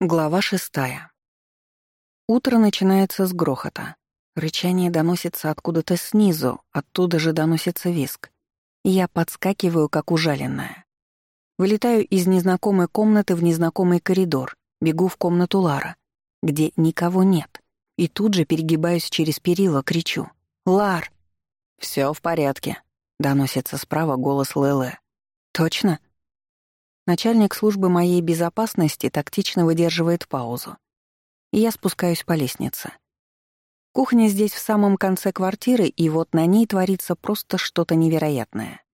Глава шестая. Утро начинается с грохота. Рычание доносится откуда-то снизу, оттуда же доносится виск. Я подскакиваю, как ужаленная. Вылетаю из незнакомой комнаты в незнакомый коридор, бегу в комнату Лара, где никого нет, и тут же перегибаюсь через перила, кричу. «Лар!» «Всё в порядке», — доносится справа голос Лэлэ. «Точно?» Начальник службы моей безопасности тактично выдерживает паузу. И я спускаюсь по лестнице. Кухня здесь в самом конце квартиры, и вот на ней творится просто что-то невероятное.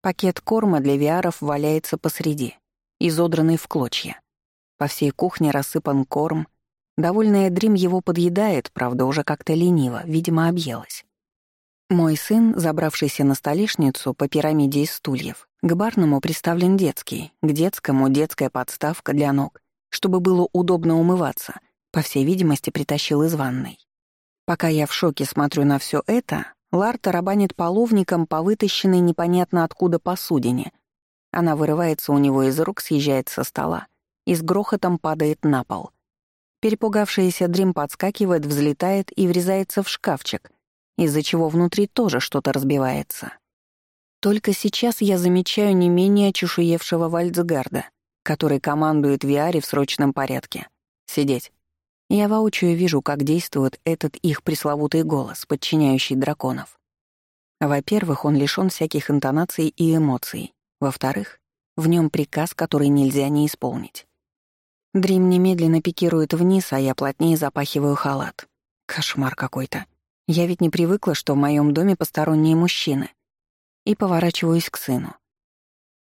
Пакет корма для виаров валяется посреди, изодранный в клочья. По всей кухне рассыпан корм. Довольная Дрим его подъедает, правда, уже как-то лениво, видимо, объелась. Мой сын, забравшийся на столешницу по пирамиде из стульев, к барному приставлен детский, к детскому — детская подставка для ног, чтобы было удобно умываться, по всей видимости, притащил из ванной. Пока я в шоке смотрю на все это, Лар тарабанит половником по вытащенной непонятно откуда посудине. Она вырывается у него из рук, съезжает со стола и с грохотом падает на пол. Перепугавшаяся Дрим подскакивает, взлетает и врезается в шкафчик, из-за чего внутри тоже что-то разбивается. Только сейчас я замечаю не менее чешуевшего Вальцгарда, который командует Виаре в срочном порядке. Сидеть. Я воочию вижу, как действует этот их пресловутый голос, подчиняющий драконов. Во-первых, он лишён всяких интонаций и эмоций. Во-вторых, в нем приказ, который нельзя не исполнить. Дрим немедленно пикирует вниз, а я плотнее запахиваю халат. Кошмар какой-то. Я ведь не привыкла, что в моем доме посторонние мужчины. И поворачиваюсь к сыну.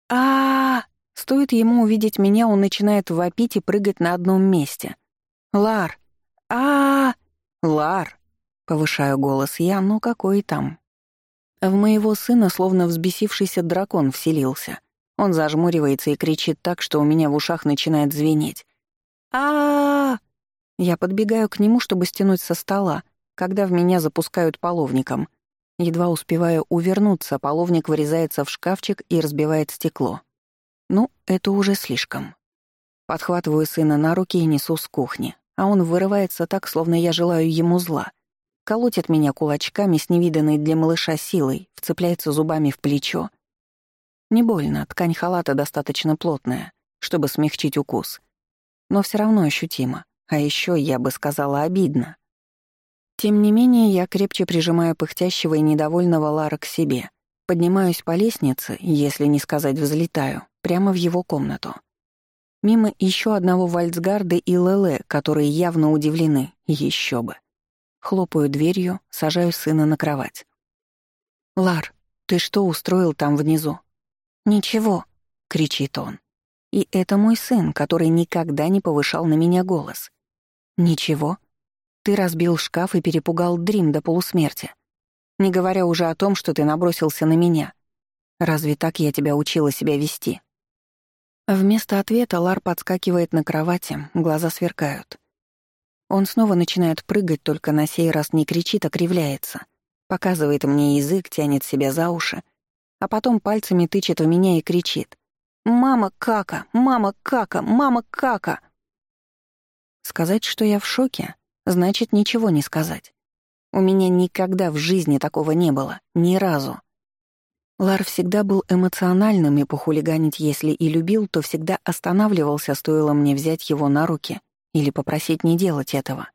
а, -а, -а Стоит ему увидеть меня, он начинает вопить и прыгать на одном месте. «Лар! а, -а, -а Лар!» — повышаю голос я, ну какой там. В моего сына словно взбесившийся дракон вселился. Он зажмуривается и кричит так, что у меня в ушах начинает звенеть. а, -а, -а Я подбегаю к нему, чтобы стянуть со стола, когда в меня запускают половником. Едва успеваю увернуться, половник вырезается в шкафчик и разбивает стекло. Ну, это уже слишком. Подхватываю сына на руки и несу с кухни, а он вырывается так, словно я желаю ему зла. Колотит меня кулачками с невиданной для малыша силой, вцепляется зубами в плечо. Не больно, ткань халата достаточно плотная, чтобы смягчить укус. Но все равно ощутимо, а еще, я бы сказала, обидно. Тем не менее, я крепче прижимаю пыхтящего и недовольного Лара к себе. Поднимаюсь по лестнице, если не сказать взлетаю, прямо в его комнату. Мимо еще одного Вальцгарда и Леле, которые явно удивлены, еще бы. Хлопаю дверью, сажаю сына на кровать. «Лар, ты что устроил там внизу?» «Ничего», — кричит он. И это мой сын, который никогда не повышал на меня голос. «Ничего?» Ты разбил шкаф и перепугал Дрим до полусмерти. Не говоря уже о том, что ты набросился на меня. Разве так я тебя учила себя вести?» Вместо ответа Лар подскакивает на кровати, глаза сверкают. Он снова начинает прыгать, только на сей раз не кричит, а кривляется. Показывает мне язык, тянет себя за уши, а потом пальцами тычет в меня и кричит. «Мама, кака! Мама, кака! Мама, кака!» Сказать, что я в шоке, значит ничего не сказать. У меня никогда в жизни такого не было, ни разу. Лар всегда был эмоциональным и похулиганить, если и любил, то всегда останавливался, стоило мне взять его на руки или попросить не делать этого.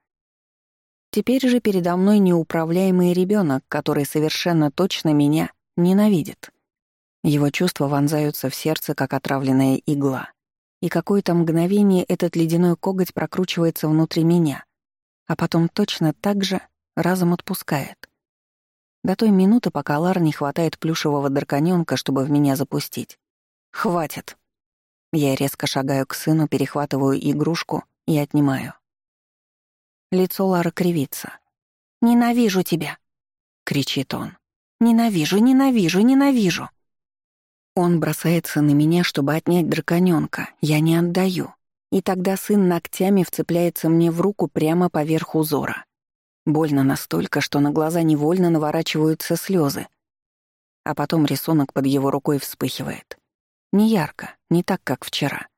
Теперь же передо мной неуправляемый ребенок, который совершенно точно меня ненавидит. Его чувства вонзаются в сердце, как отравленная игла. И какое-то мгновение этот ледяной коготь прокручивается внутри меня, а потом точно так же разом отпускает. До той минуты, пока Лар не хватает плюшевого драконёнка, чтобы в меня запустить. «Хватит!» Я резко шагаю к сыну, перехватываю игрушку и отнимаю. Лицо Лара кривится. «Ненавижу тебя!» — кричит он. «Ненавижу, ненавижу, ненавижу!» Он бросается на меня, чтобы отнять драконёнка. Я не отдаю. И тогда сын ногтями вцепляется мне в руку прямо поверх узора. Больно настолько, что на глаза невольно наворачиваются слезы. А потом рисунок под его рукой вспыхивает. Не ярко, не так, как вчера.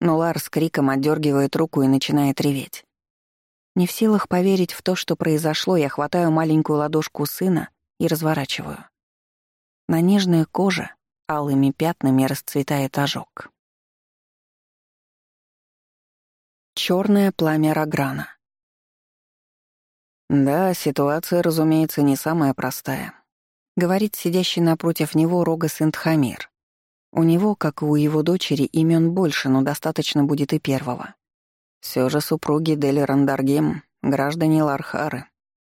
но Лар с криком отдергивает руку и начинает реветь. Не в силах поверить в то, что произошло, я хватаю маленькую ладошку сына и разворачиваю. На нежной коже алыми пятнами расцветает ожог. Черное пламя Рограна. Да, ситуация, разумеется, не самая простая. Говорит сидящий напротив него Рога Сентхамир. У него, как и у его дочери, имен больше, но достаточно будет и первого. Все же супруги Дели Рандаргем — граждане Лархары.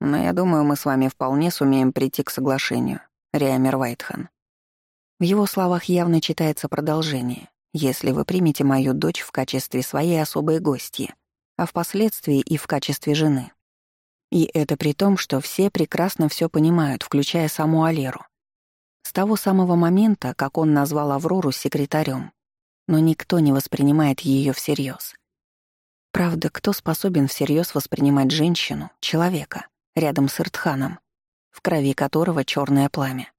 Но я думаю, мы с вами вполне сумеем прийти к соглашению, Риамер Вайтхан. В его словах явно читается продолжение, если вы примете мою дочь в качестве своей особой гости, а впоследствии и в качестве жены. И это при том, что все прекрасно все понимают, включая саму Алеру. С того самого момента, как он назвал Аврору секретарем, но никто не воспринимает ее всерьез. Правда, кто способен всерьез воспринимать женщину, человека, рядом с Иртханом, в крови которого черное пламя?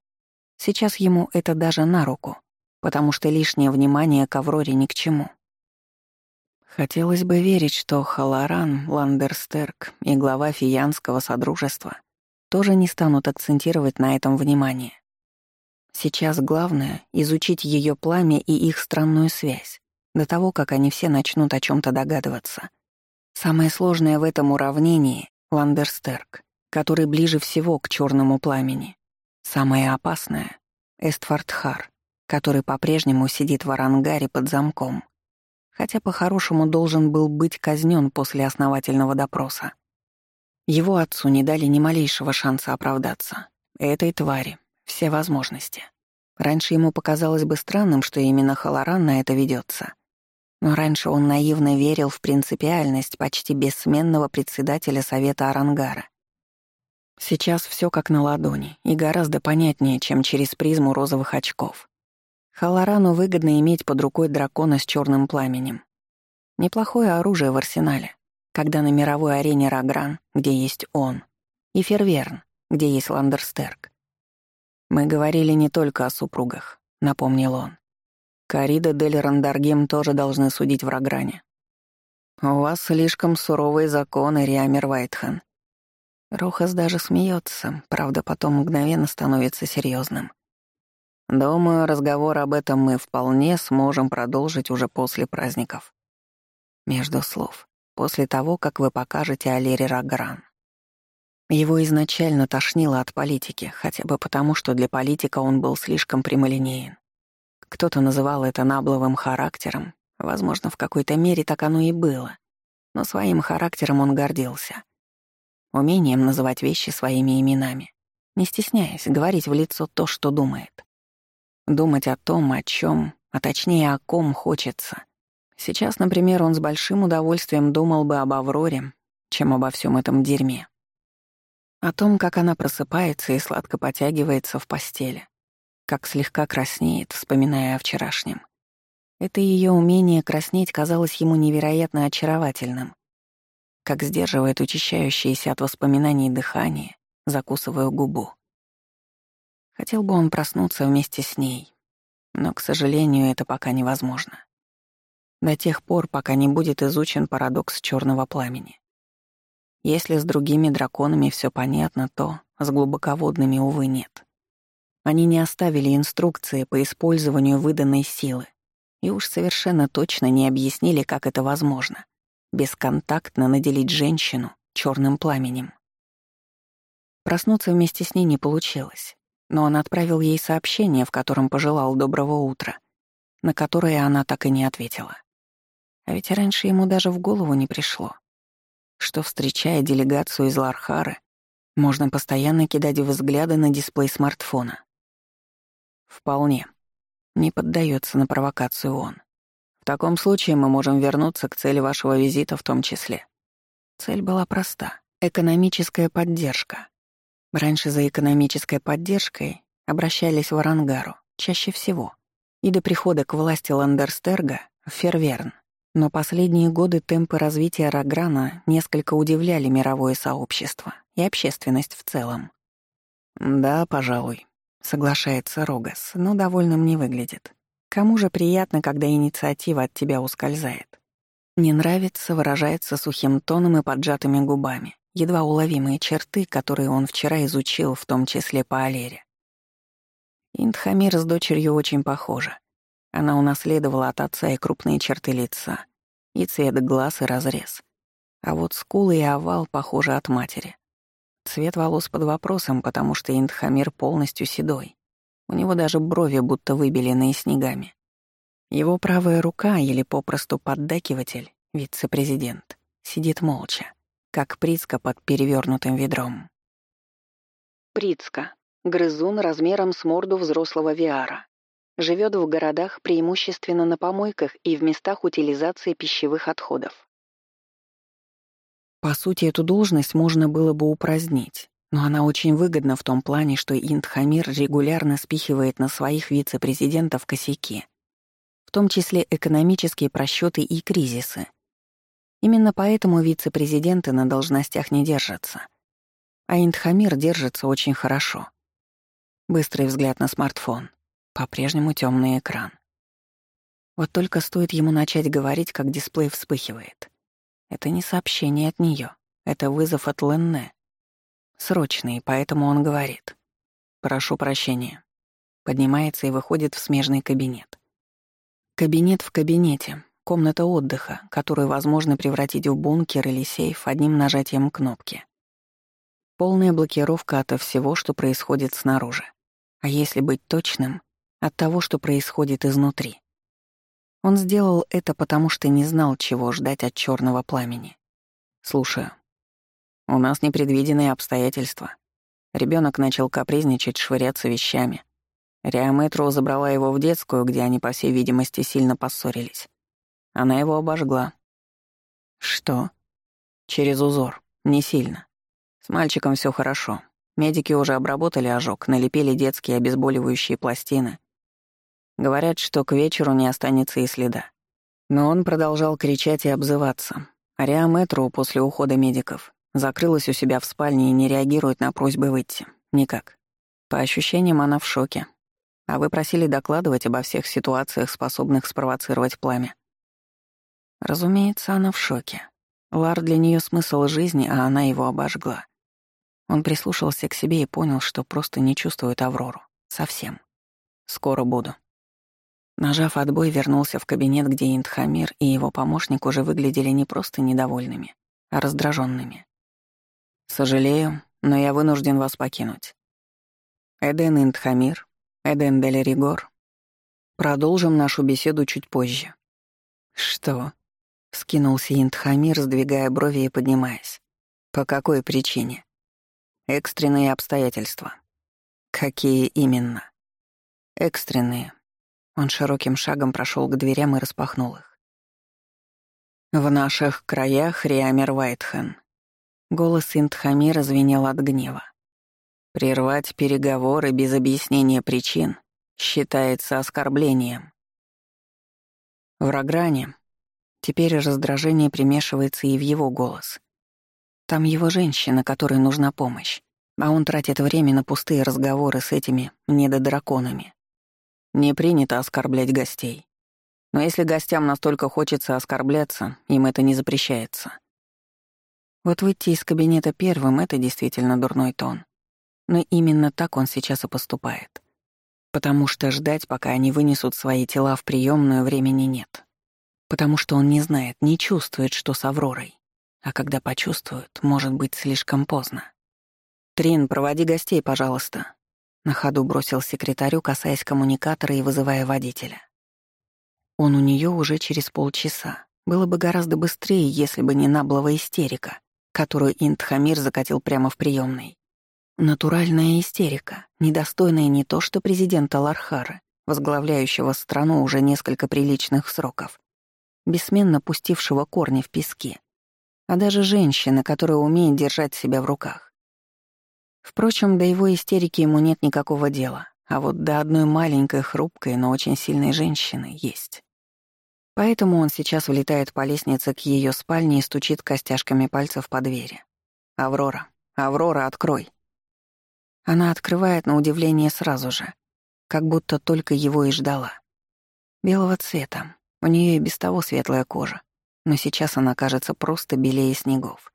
Сейчас ему это даже на руку, потому что лишнее внимание к Авроре ни к чему. Хотелось бы верить, что Халаран, Ландерстерк и глава Фиянского Содружества тоже не станут акцентировать на этом внимание. Сейчас главное — изучить ее пламя и их странную связь, до того, как они все начнут о чем то догадываться. Самое сложное в этом уравнении — Ландерстерк, который ближе всего к черному пламени. Самое опасное — Эстфордхар, который по-прежнему сидит в Арангаре под замком хотя по-хорошему должен был быть казнен после основательного допроса. Его отцу не дали ни малейшего шанса оправдаться. Этой твари — все возможности. Раньше ему показалось бы странным, что именно Халаран на это ведется. Но раньше он наивно верил в принципиальность почти бессменного председателя Совета Арангара. Сейчас все как на ладони и гораздо понятнее, чем через призму розовых очков. Халарану выгодно иметь под рукой дракона с черным пламенем. Неплохое оружие в арсенале, когда на мировой арене Рагран, где есть он, и Ферверн, где есть Ландерстерк. «Мы говорили не только о супругах», — напомнил он. «Карида Дель Рандаргем тоже должны судить в Рагране. У вас слишком суровые законы, Риамер Вайтхан». Рохас даже смеется, правда, потом мгновенно становится серьезным. Думаю, разговор об этом мы вполне сможем продолжить уже после праздников. Между слов, после того, как вы покажете Алере Рагран. Его изначально тошнило от политики, хотя бы потому, что для политика он был слишком прямолинеен. Кто-то называл это набловым характером, возможно, в какой-то мере так оно и было, но своим характером он гордился. Умением называть вещи своими именами, не стесняясь говорить в лицо то, что думает. Думать о том, о чем, а точнее о ком хочется. Сейчас, например, он с большим удовольствием думал бы об Авроре, чем обо всем этом дерьме. О том, как она просыпается и сладко потягивается в постели, как слегка краснеет, вспоминая о вчерашнем. Это ее умение краснеть казалось ему невероятно очаровательным. Как сдерживает учащающееся от воспоминаний дыхание, закусывая губу. Хотел бы он проснуться вместе с ней, но, к сожалению, это пока невозможно. До тех пор, пока не будет изучен парадокс черного пламени. Если с другими драконами все понятно, то с глубоководными, увы, нет. Они не оставили инструкции по использованию выданной силы и уж совершенно точно не объяснили, как это возможно — бесконтактно наделить женщину черным пламенем. Проснуться вместе с ней не получилось но он отправил ей сообщение, в котором пожелал доброго утра, на которое она так и не ответила. А ведь раньше ему даже в голову не пришло, что, встречая делегацию из Лархары, можно постоянно кидать взгляды на дисплей смартфона. Вполне. Не поддается на провокацию он. В таком случае мы можем вернуться к цели вашего визита в том числе. Цель была проста — экономическая поддержка. Раньше за экономической поддержкой обращались в Арангару, чаще всего, и до прихода к власти Ландерстерга — в Ферверн. Но последние годы темпы развития Раграна несколько удивляли мировое сообщество и общественность в целом. «Да, пожалуй», — соглашается Рогас, но довольным не выглядит. Кому же приятно, когда инициатива от тебя ускользает? Не нравится, выражается сухим тоном и поджатыми губами, едва уловимые черты, которые он вчера изучил, в том числе по Алере. Индхамир с дочерью очень похожи. Она унаследовала от отца и крупные черты лица, и цвет глаз, и разрез. А вот скулы и овал похожи от матери. Цвет волос под вопросом, потому что Индхамир полностью седой. У него даже брови будто выбеленные снегами. Его правая рука, или попросту поддакиватель, вице-президент, сидит молча, как Прицка под перевернутым ведром. Прицка. Грызун размером с морду взрослого Виара. Живет в городах преимущественно на помойках и в местах утилизации пищевых отходов. По сути, эту должность можно было бы упразднить, но она очень выгодна в том плане, что Индхамир регулярно спихивает на своих вице-президентов косяки, в том числе экономические просчеты и кризисы. Именно поэтому вице-президенты на должностях не держатся. А Индхамир держится очень хорошо. Быстрый взгляд на смартфон. По-прежнему темный экран. Вот только стоит ему начать говорить, как дисплей вспыхивает. Это не сообщение от нее, это вызов от Ленне. Срочный, поэтому он говорит. «Прошу прощения». Поднимается и выходит в смежный кабинет. Кабинет в кабинете, комната отдыха, которую возможно превратить в бункер или сейф одним нажатием кнопки. Полная блокировка от всего, что происходит снаружи. А если быть точным, от того, что происходит изнутри. Он сделал это потому, что не знал, чего ждать от черного пламени. Слушаю. У нас непредвиденные обстоятельства. Ребенок начал капризничать, швыряться вещами. Риаметро забрала его в детскую, где они, по всей видимости, сильно поссорились. Она его обожгла. Что? Через узор. Не сильно. С мальчиком все хорошо. Медики уже обработали ожог, налепили детские обезболивающие пластины. Говорят, что к вечеру не останется и следа. Но он продолжал кричать и обзываться. Ариаметру после ухода медиков Закрылась у себя в спальне и не реагирует на просьбы выйти. Никак. По ощущениям, она в шоке. А вы просили докладывать обо всех ситуациях, способных спровоцировать пламя. Разумеется, она в шоке. Лар для нее смысл жизни, а она его обожгла. Он прислушался к себе и понял, что просто не чувствует Аврору. Совсем. Скоро буду. Нажав отбой, вернулся в кабинет, где Индхамир и его помощник уже выглядели не просто недовольными, а раздраженными. «Сожалею, но я вынужден вас покинуть. Эден Индхамир, Эден Дель Ригор. Продолжим нашу беседу чуть позже». «Что?» — вскинулся Индхамир, сдвигая брови и поднимаясь. «По какой причине?» «Экстренные обстоятельства». «Какие именно?» «Экстренные». Он широким шагом прошел к дверям и распахнул их. «В наших краях Риамер Вайтхен, Голос Индхамира звенел от гнева. Прервать переговоры без объяснения причин считается оскорблением. В Рогране теперь раздражение примешивается и в его голос. Там его женщина, которой нужна помощь, а он тратит время на пустые разговоры с этими недодраконами. Не принято оскорблять гостей. Но если гостям настолько хочется оскорбляться, им это не запрещается. Вот выйти из кабинета первым — это действительно дурной тон. Но именно так он сейчас и поступает. Потому что ждать, пока они вынесут свои тела в приемную, времени нет. Потому что он не знает, не чувствует, что с Авророй. А когда почувствует, может быть слишком поздно. «Трин, проводи гостей, пожалуйста», — на ходу бросил секретарю, касаясь коммуникатора и вызывая водителя. Он у нее уже через полчаса. Было бы гораздо быстрее, если бы не наблова истерика, которую Индхамир закатил прямо в приемной. Натуральная истерика, недостойная не то что президента Лархара, возглавляющего страну уже несколько приличных сроков, бессменно пустившего корни в песке, а даже женщины, которая умеет держать себя в руках. Впрочем, до его истерики ему нет никакого дела, а вот до одной маленькой, хрупкой, но очень сильной женщины есть. Поэтому он сейчас влетает по лестнице к ее спальне и стучит костяшками пальцев по двери. «Аврора! Аврора, открой!» Она открывает на удивление сразу же, как будто только его и ждала. Белого цвета. У нее и без того светлая кожа. Но сейчас она кажется просто белее снегов.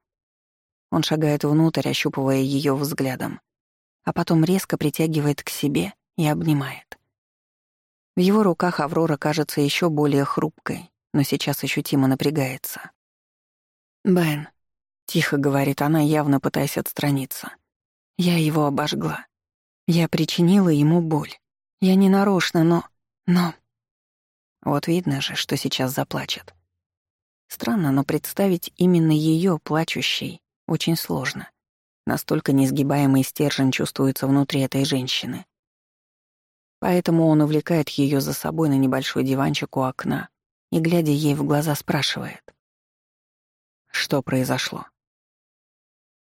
Он шагает внутрь, ощупывая ее взглядом, а потом резко притягивает к себе и обнимает. В его руках Аврора кажется еще более хрупкой, но сейчас ощутимо напрягается. «Бен», — тихо говорит она, явно пытаясь отстраниться, — «я его обожгла. Я причинила ему боль. Я не нарочно, но... но...» Вот видно же, что сейчас заплачет. Странно, но представить именно ее плачущей очень сложно. Настолько несгибаемый стержень чувствуется внутри этой женщины. Поэтому он увлекает ее за собой на небольшой диванчик у окна и, глядя ей в глаза, спрашивает. Что произошло?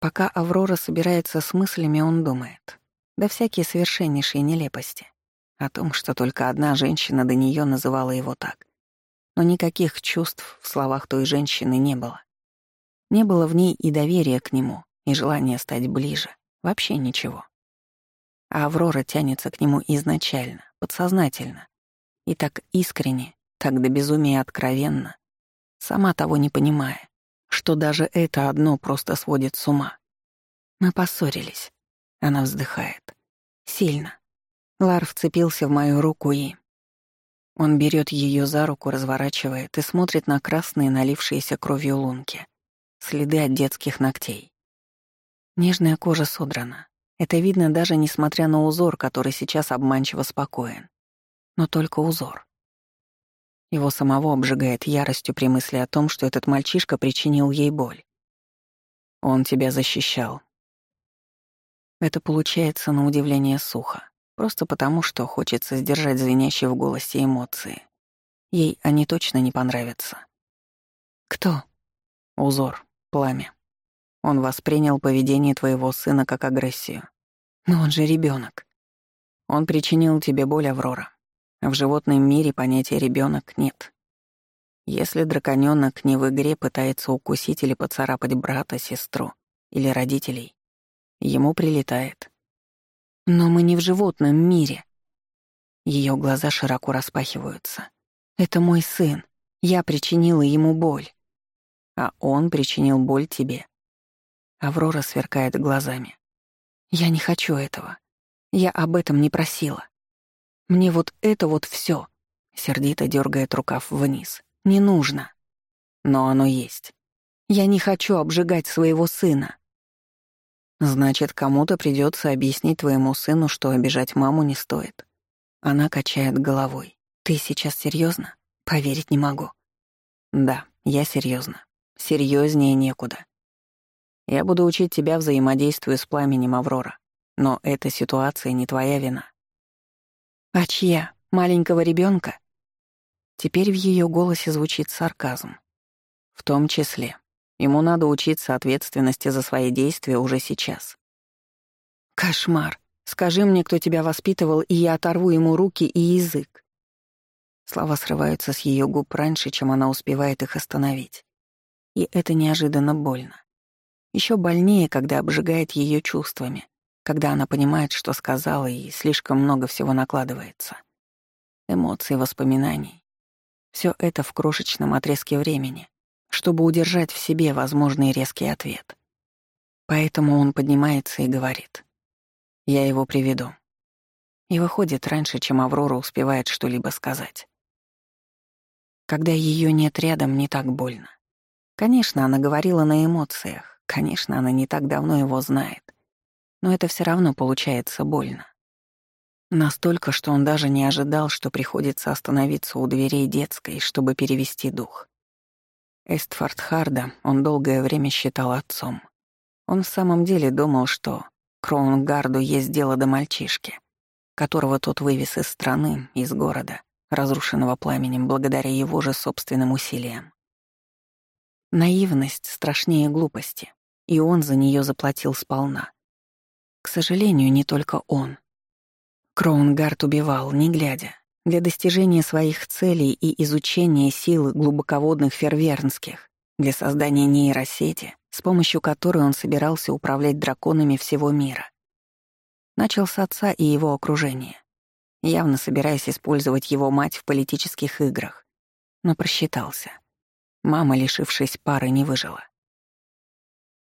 Пока Аврора собирается с мыслями, он думает. Да всякие совершеннейшие нелепости. О том, что только одна женщина до нее называла его так. Но никаких чувств в словах той женщины не было. Не было в ней и доверия к нему, и желания стать ближе. Вообще ничего. А Аврора тянется к нему изначально, подсознательно. И так искренне, так до безумия откровенно, сама того не понимая, что даже это одно просто сводит с ума. Мы поссорились. Она вздыхает. Сильно. Лар вцепился в мою руку и... Он берет ее за руку, разворачивает и смотрит на красные, налившиеся кровью лунки. Следы от детских ногтей. Нежная кожа содрана. Это видно даже несмотря на узор, который сейчас обманчиво спокоен. Но только узор. Его самого обжигает яростью при мысли о том, что этот мальчишка причинил ей боль. Он тебя защищал. Это получается на удивление сухо. Просто потому, что хочется сдержать звенящие в голосе эмоции. Ей они точно не понравятся. Кто? Узор, пламя. Он воспринял поведение твоего сына как агрессию. Но он же ребенок. Он причинил тебе боль, Аврора. В животном мире понятия ребенок нет. Если драконёнок не в игре пытается укусить или поцарапать брата, сестру или родителей, ему прилетает. Но мы не в животном мире. Ее глаза широко распахиваются. Это мой сын. Я причинила ему боль. А он причинил боль тебе. Аврора сверкает глазами. Я не хочу этого. Я об этом не просила. Мне вот это вот все. Сердито дергает рукав вниз. Не нужно. Но оно есть. Я не хочу обжигать своего сына. Значит, кому-то придется объяснить твоему сыну, что обижать маму не стоит. Она качает головой. Ты сейчас серьезно? Поверить не могу. Да, я серьезно. Серьезнее некуда. Я буду учить тебя взаимодействию с пламенем Аврора, но эта ситуация не твоя вина. А чья? Маленького ребенка? Теперь в ее голосе звучит сарказм. В том числе. Ему надо учиться ответственности за свои действия уже сейчас. «Кошмар. Скажи мне, кто тебя воспитывал, и я оторву ему руки и язык». Слова срываются с ее губ раньше, чем она успевает их остановить. И это неожиданно больно. Еще больнее, когда обжигает ее чувствами, когда она понимает, что сказала, и слишком много всего накладывается. Эмоции, воспоминаний. Все это в крошечном отрезке времени, чтобы удержать в себе возможный резкий ответ. Поэтому он поднимается и говорит. «Я его приведу». И выходит раньше, чем Аврора успевает что-либо сказать. Когда ее нет рядом, не так больно. Конечно, она говорила на эмоциях, конечно, она не так давно его знает. Но это все равно получается больно. Настолько, что он даже не ожидал, что приходится остановиться у дверей детской, чтобы перевести дух. Эстфорд Харда он долгое время считал отцом. Он в самом деле думал, что Кроунгарду есть дело до мальчишки, которого тот вывез из страны, из города, разрушенного пламенем благодаря его же собственным усилиям. Наивность страшнее глупости, и он за нее заплатил сполна. К сожалению, не только он. Кроунгард убивал, не глядя, для достижения своих целей и изучения силы глубоководных фервернских, для создания нейросети, с помощью которой он собирался управлять драконами всего мира. Начал с отца и его окружения. явно собираясь использовать его мать в политических играх. Но просчитался. Мама, лишившись пары, не выжила.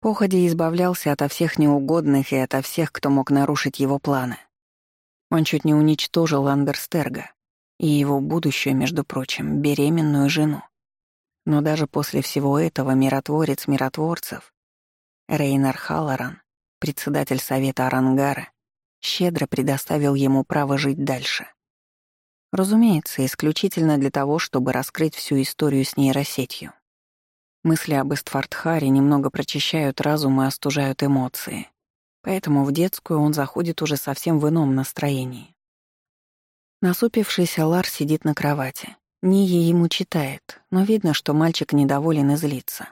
Походе избавлялся ото всех неугодных и ото всех, кто мог нарушить его планы. Он чуть не уничтожил Андерстерга и его будущую, между прочим, беременную жену. Но даже после всего этого миротворец миротворцев, Рейнар Халлоран, председатель Совета Арангара, щедро предоставил ему право жить дальше. Разумеется, исключительно для того, чтобы раскрыть всю историю с нейросетью. Мысли об Эстфортхаре немного прочищают разум и остужают эмоции. Поэтому в детскую он заходит уже совсем в ином настроении. Насупившийся Лар сидит на кровати. Ния ему читает, но видно, что мальчик недоволен и злится.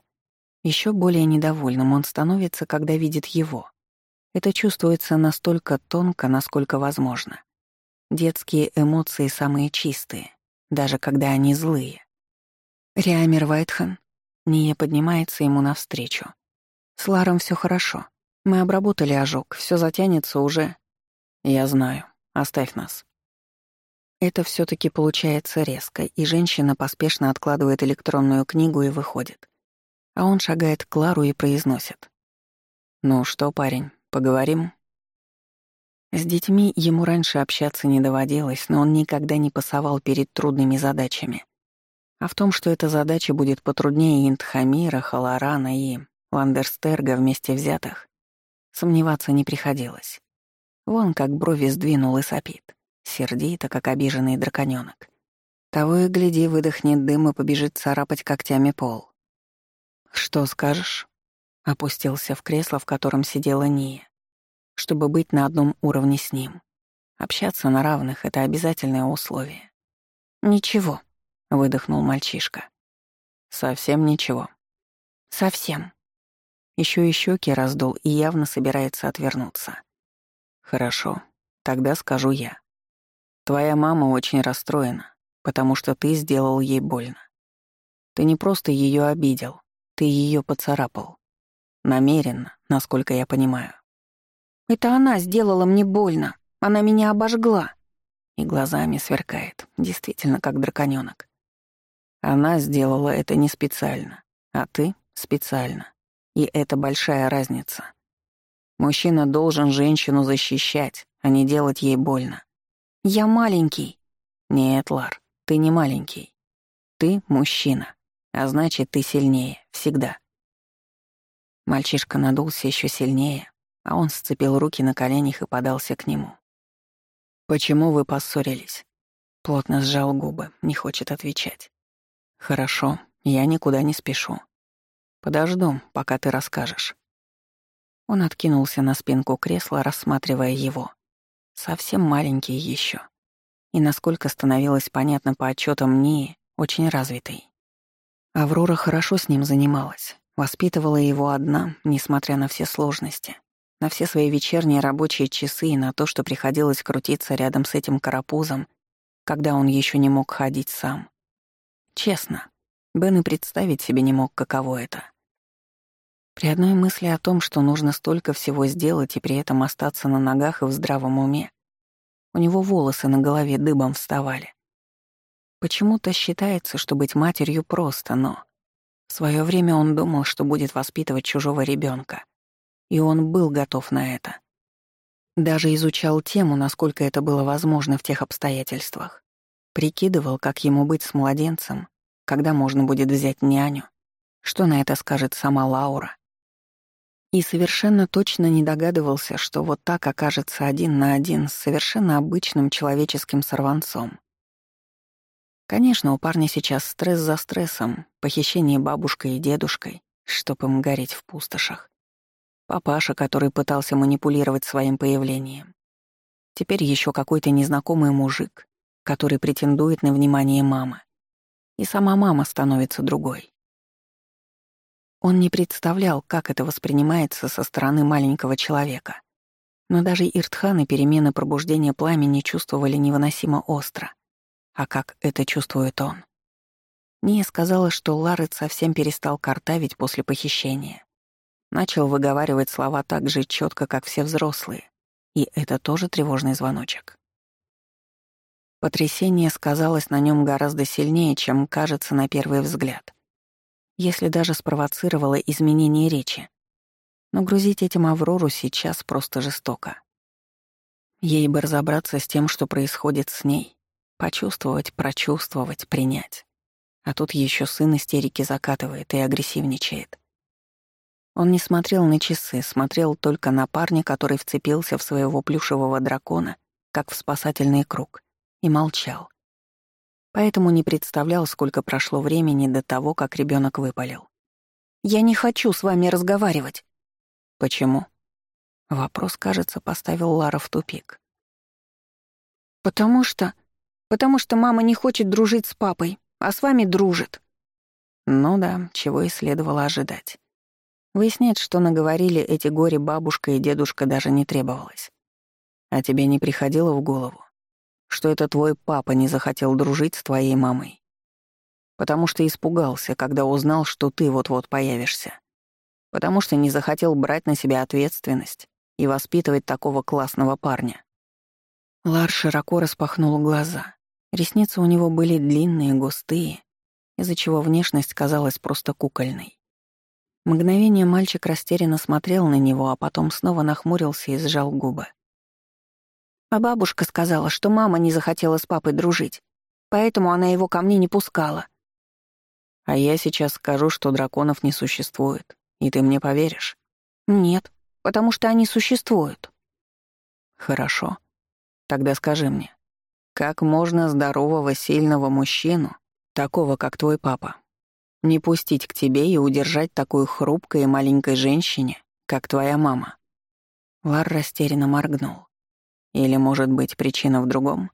Еще более недовольным он становится, когда видит его. Это чувствуется настолько тонко, насколько возможно. Детские эмоции самые чистые, даже когда они злые. Риамир Вайтхан Ния поднимается ему навстречу. «С Ларом все хорошо. Мы обработали ожог, все затянется уже...» «Я знаю. Оставь нас». Это все таки получается резко, и женщина поспешно откладывает электронную книгу и выходит. А он шагает к Лару и произносит. «Ну что, парень, поговорим?» С детьми ему раньше общаться не доводилось, но он никогда не пасовал перед трудными задачами. А в том, что эта задача будет потруднее Индхамира, Халарана и Ландерстерга вместе взятых, сомневаться не приходилось. Вон как брови сдвинул и сопит, сердито, как обиженный драконёнок. Того и гляди, выдохнет дым и побежит царапать когтями пол. «Что скажешь?» — опустился в кресло, в котором сидела Ния, чтобы быть на одном уровне с ним. Общаться на равных — это обязательное условие. «Ничего», — выдохнул мальчишка. «Совсем ничего». «Совсем». Еще и щеки раздул и явно собирается отвернуться. «Хорошо, тогда скажу я. Твоя мама очень расстроена, потому что ты сделал ей больно. Ты не просто ее обидел, ты ее поцарапал. Намеренно, насколько я понимаю. Это она сделала мне больно. Она меня обожгла. И глазами сверкает, действительно как драконёнок. Она сделала это не специально, а ты — специально. И это большая разница. Мужчина должен женщину защищать, а не делать ей больно. Я маленький. Нет, Лар, ты не маленький. Ты мужчина, а значит, ты сильнее, всегда. Мальчишка надулся еще сильнее, а он сцепил руки на коленях и подался к нему. «Почему вы поссорились?» Плотно сжал губы, не хочет отвечать. «Хорошо, я никуда не спешу. Подожду, пока ты расскажешь». Он откинулся на спинку кресла, рассматривая его. Совсем маленький еще. И, насколько становилось понятно по отчетам Нии, очень развитый. Аврора хорошо с ним занималась, воспитывала его одна, несмотря на все сложности, на все свои вечерние рабочие часы и на то, что приходилось крутиться рядом с этим карапузом, когда он еще не мог ходить сам. Честно, Бен и представить себе не мог, каково это. При одной мысли о том, что нужно столько всего сделать и при этом остаться на ногах и в здравом уме, у него волосы на голове дыбом вставали. Почему-то считается, что быть матерью просто, но... В свое время он думал, что будет воспитывать чужого ребенка, и он был готов на это. Даже изучал тему, насколько это было возможно в тех обстоятельствах. Прикидывал, как ему быть с младенцем, когда можно будет взять няню, что на это скажет сама Лаура. И совершенно точно не догадывался, что вот так окажется один на один с совершенно обычным человеческим сорванцом. Конечно, у парня сейчас стресс за стрессом, похищение бабушкой и дедушкой, чтоб им гореть в пустошах. Папаша, который пытался манипулировать своим появлением. Теперь еще какой-то незнакомый мужик, который претендует на внимание мамы. И сама мама становится другой. Он не представлял, как это воспринимается со стороны маленького человека. Но даже Иртхан и перемены пробуждения пламени чувствовали невыносимо остро. А как это чувствует он? Ния сказала, что Ларет совсем перестал картавить после похищения. Начал выговаривать слова так же четко, как все взрослые. И это тоже тревожный звоночек. Потрясение сказалось на нем гораздо сильнее, чем кажется на первый взгляд. Если даже спровоцировало изменение речи. Но грузить этим Аврору сейчас просто жестоко. Ей бы разобраться с тем, что происходит с ней. Почувствовать, прочувствовать, принять. А тут еще сын истерики закатывает и агрессивничает. Он не смотрел на часы, смотрел только на парня, который вцепился в своего плюшевого дракона, как в спасательный круг, и молчал. Поэтому не представлял, сколько прошло времени до того, как ребенок выпалил. «Я не хочу с вами разговаривать». «Почему?» Вопрос, кажется, поставил Лара в тупик. «Потому что... Потому что мама не хочет дружить с папой, а с вами дружит». Ну да, чего и следовало ожидать. Выяснять, что наговорили эти горе-бабушка и дедушка, даже не требовалось. А тебе не приходило в голову, что это твой папа не захотел дружить с твоей мамой? Потому что испугался, когда узнал, что ты вот-вот появишься. Потому что не захотел брать на себя ответственность и воспитывать такого классного парня. Лар широко распахнул глаза. Ресницы у него были длинные, густые, из-за чего внешность казалась просто кукольной. Мгновение мальчик растерянно смотрел на него, а потом снова нахмурился и сжал губы. А бабушка сказала, что мама не захотела с папой дружить, поэтому она его ко мне не пускала. А я сейчас скажу, что драконов не существует, и ты мне поверишь? Нет, потому что они существуют. Хорошо. Тогда скажи мне, как можно здорового, сильного мужчину, такого, как твой папа, не пустить к тебе и удержать такой хрупкой и маленькой женщине, как твоя мама. Лар растерянно моргнул. Или, может быть, причина в другом?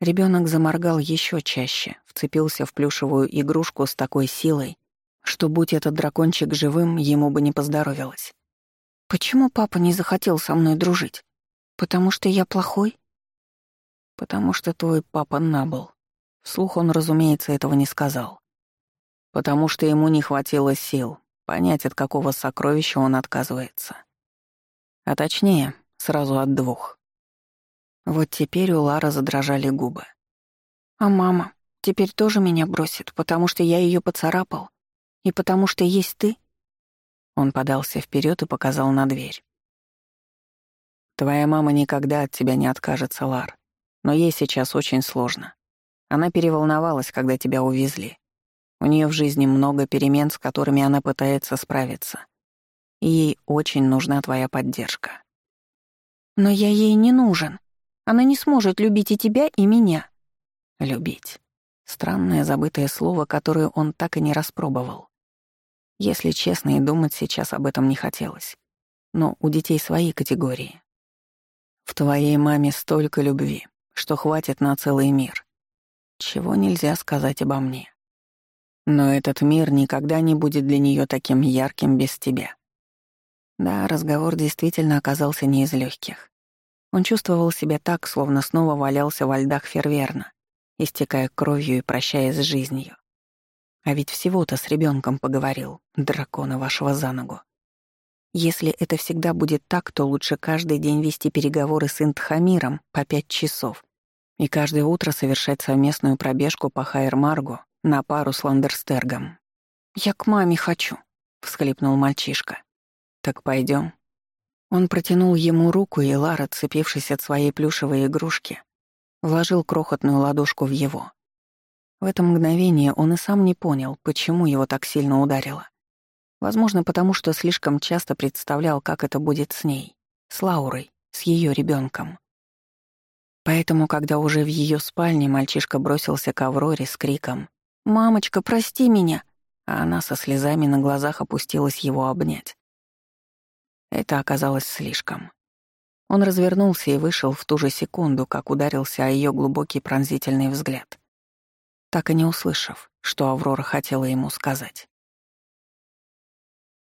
Ребенок заморгал еще чаще, вцепился в плюшевую игрушку с такой силой, что, будь этот дракончик живым, ему бы не поздоровилось. «Почему папа не захотел со мной дружить? Потому что я плохой?» «Потому что твой папа набыл». Вслух он, разумеется, этого не сказал потому что ему не хватило сил понять, от какого сокровища он отказывается. А точнее, сразу от двух. Вот теперь у Лары задрожали губы. «А мама теперь тоже меня бросит, потому что я ее поцарапал? И потому что есть ты?» Он подался вперед и показал на дверь. «Твоя мама никогда от тебя не откажется, Лар. Но ей сейчас очень сложно. Она переволновалась, когда тебя увезли. У нее в жизни много перемен, с которыми она пытается справиться. И ей очень нужна твоя поддержка. Но я ей не нужен. Она не сможет любить и тебя, и меня. Любить. Странное забытое слово, которое он так и не распробовал. Если честно, и думать сейчас об этом не хотелось. Но у детей свои категории. В твоей маме столько любви, что хватит на целый мир. Чего нельзя сказать обо мне. Но этот мир никогда не будет для нее таким ярким без тебя. Да, разговор действительно оказался не из легких. Он чувствовал себя так, словно снова валялся во льдах ферверна, истекая кровью и прощаясь с жизнью. А ведь всего-то с ребенком поговорил, дракона вашего за ногу. Если это всегда будет так, то лучше каждый день вести переговоры с Интхамиром по пять часов и каждое утро совершать совместную пробежку по Хайер-Маргу на пару с Ландерстергом. «Я к маме хочу», — всхлипнул мальчишка. «Так пойдем. Он протянул ему руку, и Лара, цепившись от своей плюшевой игрушки, вложил крохотную ладошку в его. В это мгновение он и сам не понял, почему его так сильно ударило. Возможно, потому что слишком часто представлял, как это будет с ней, с Лаурой, с ее ребенком. Поэтому, когда уже в ее спальне мальчишка бросился к Авроре с криком «Мамочка, прости меня!» А она со слезами на глазах опустилась его обнять. Это оказалось слишком. Он развернулся и вышел в ту же секунду, как ударился о ее глубокий пронзительный взгляд, так и не услышав, что Аврора хотела ему сказать.